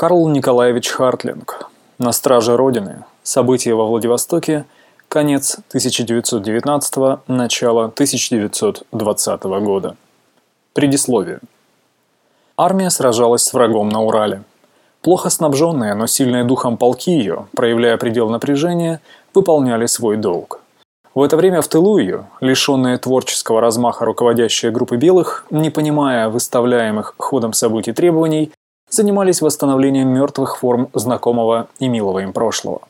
Карл Николаевич Хартлинг. На страже Родины. События во Владивостоке. Конец 1919 начало 1920 года. Предисловие. Армия сражалась с врагом на Урале. Плохо снабженные, но сильные духом полки ее, проявляя предел напряжения, выполняли свой долг. В это время в тылу ее, лишенные творческого размаха руководящие группы белых, не понимая выставляемых ходом событий требований, занимались восстановлением мертвых форм знакомого и милого им прошлого.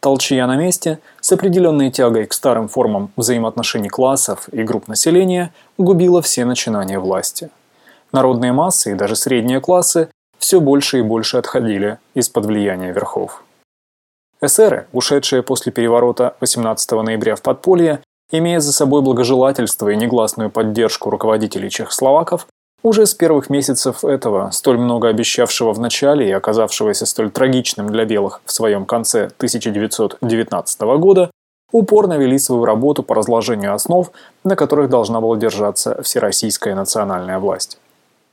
Толчья на месте, с определенной тягой к старым формам взаимоотношений классов и групп населения, губила все начинания власти. Народные массы и даже средние классы все больше и больше отходили из-под влияния верхов. Эсеры, ушедшие после переворота 18 ноября в подполье, имея за собой благожелательство и негласную поддержку руководителей чехословаков, уже с первых месяцев этого, столь много обещавшего в начале и оказавшегося столь трагичным для белых в своем конце 1919 года, упорно вели свою работу по разложению основ, на которых должна была держаться всероссийская национальная власть.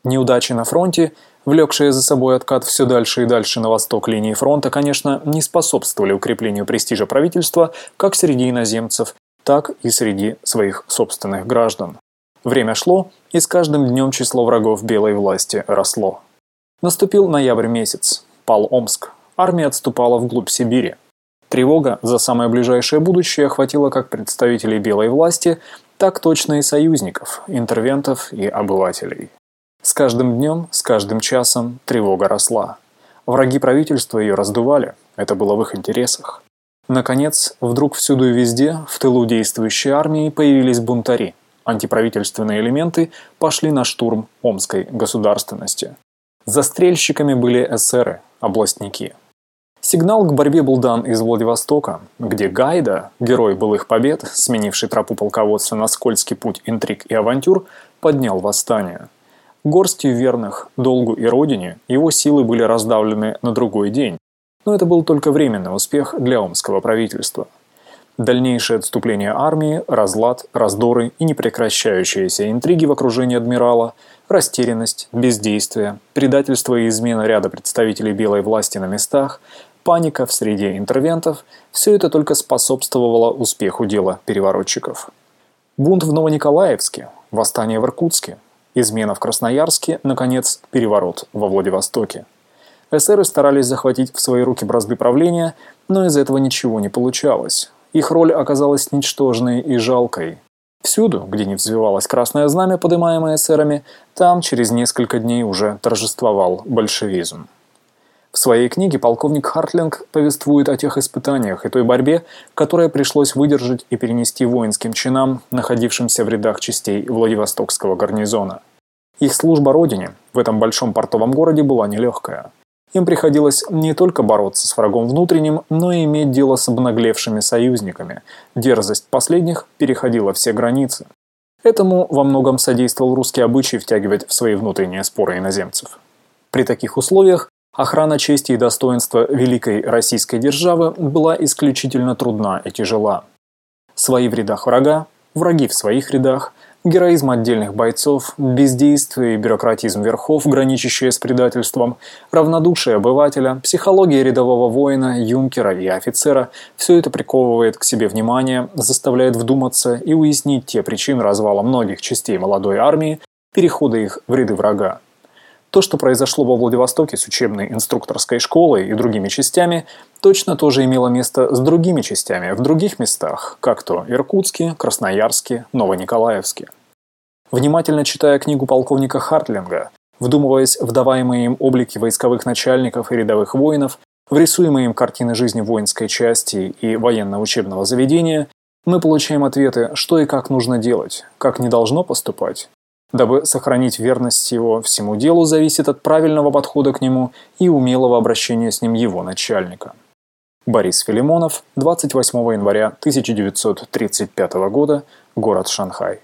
Неудачи на фронте, влекшие за собой откат все дальше и дальше на восток линии фронта, конечно, не способствовали укреплению престижа правительства как среди иноземцев, так и среди своих собственных граждан. Время шло, и с каждым днем число врагов белой власти росло. Наступил ноябрь месяц. Пал Омск. Армия отступала вглубь Сибири. Тревога за самое ближайшее будущее охватила как представителей белой власти, так точно и союзников, интервентов и обывателей. С каждым днем, с каждым часом тревога росла. Враги правительства ее раздували, это было в их интересах. Наконец, вдруг всюду и везде, в тылу действующей армии, появились бунтари – антиправительственные элементы пошли на штурм омской государственности. Застрельщиками были эсеры, областники. Сигнал к борьбе был дан из Владивостока, где Гайда, герой былых побед, сменивший тропу полководца на скользкий путь интриг и авантюр, поднял восстание. Горстью верных, долгу и родине его силы были раздавлены на другой день, но это был только временный успех для омского правительства – Дальнейшее отступление армии, разлад, раздоры и непрекращающиеся интриги в окружении адмирала, растерянность, бездействие, предательство и измена ряда представителей белой власти на местах, паника в среде интервентов – все это только способствовало успеху дела переворотчиков. Бунт в Новониколаевске, восстание в Иркутске, измена в Красноярске, наконец, переворот во Владивостоке. Эсеры старались захватить в свои руки бразды правления, но из этого ничего не получалось. Их роль оказалась ничтожной и жалкой. Всюду, где не взвивалось красное знамя, поднимаемое эсерами, там через несколько дней уже торжествовал большевизм. В своей книге полковник Хартлинг повествует о тех испытаниях и той борьбе, которая пришлось выдержать и перенести воинским чинам, находившимся в рядах частей Владивостокского гарнизона. Их служба родине в этом большом портовом городе была нелегкая. Им приходилось не только бороться с врагом внутренним, но и иметь дело с обнаглевшими союзниками. Дерзость последних переходила все границы. Этому во многом содействовал русский обычай втягивать в свои внутренние споры иноземцев. При таких условиях охрана чести и достоинства великой российской державы была исключительно трудна и тяжела. Свои в рядах врага, враги в своих рядах – Героизм отдельных бойцов, бездействие и бюрократизм верхов, граничащие с предательством, равнодушие обывателя, психология рядового воина, юнкера и офицера – все это приковывает к себе внимание, заставляет вдуматься и уяснить те причины развала многих частей молодой армии, перехода их в ряды врага. То, что произошло во Владивостоке с учебной инструкторской школой и другими частями, точно тоже имело место с другими частями в других местах, как то Иркутске, Красноярске, Новониколаевске. Внимательно читая книгу полковника Хартлинга, вдумываясь в даваемые им облики войсковых начальников и рядовых воинов, в рисуемые им картины жизни воинской части и военно-учебного заведения, мы получаем ответы, что и как нужно делать, как не должно поступать, Дабы сохранить верность его всему делу зависит от правильного подхода к нему и умелого обращения с ним его начальника. Борис Филимонов, 28 января 1935 года, город Шанхай.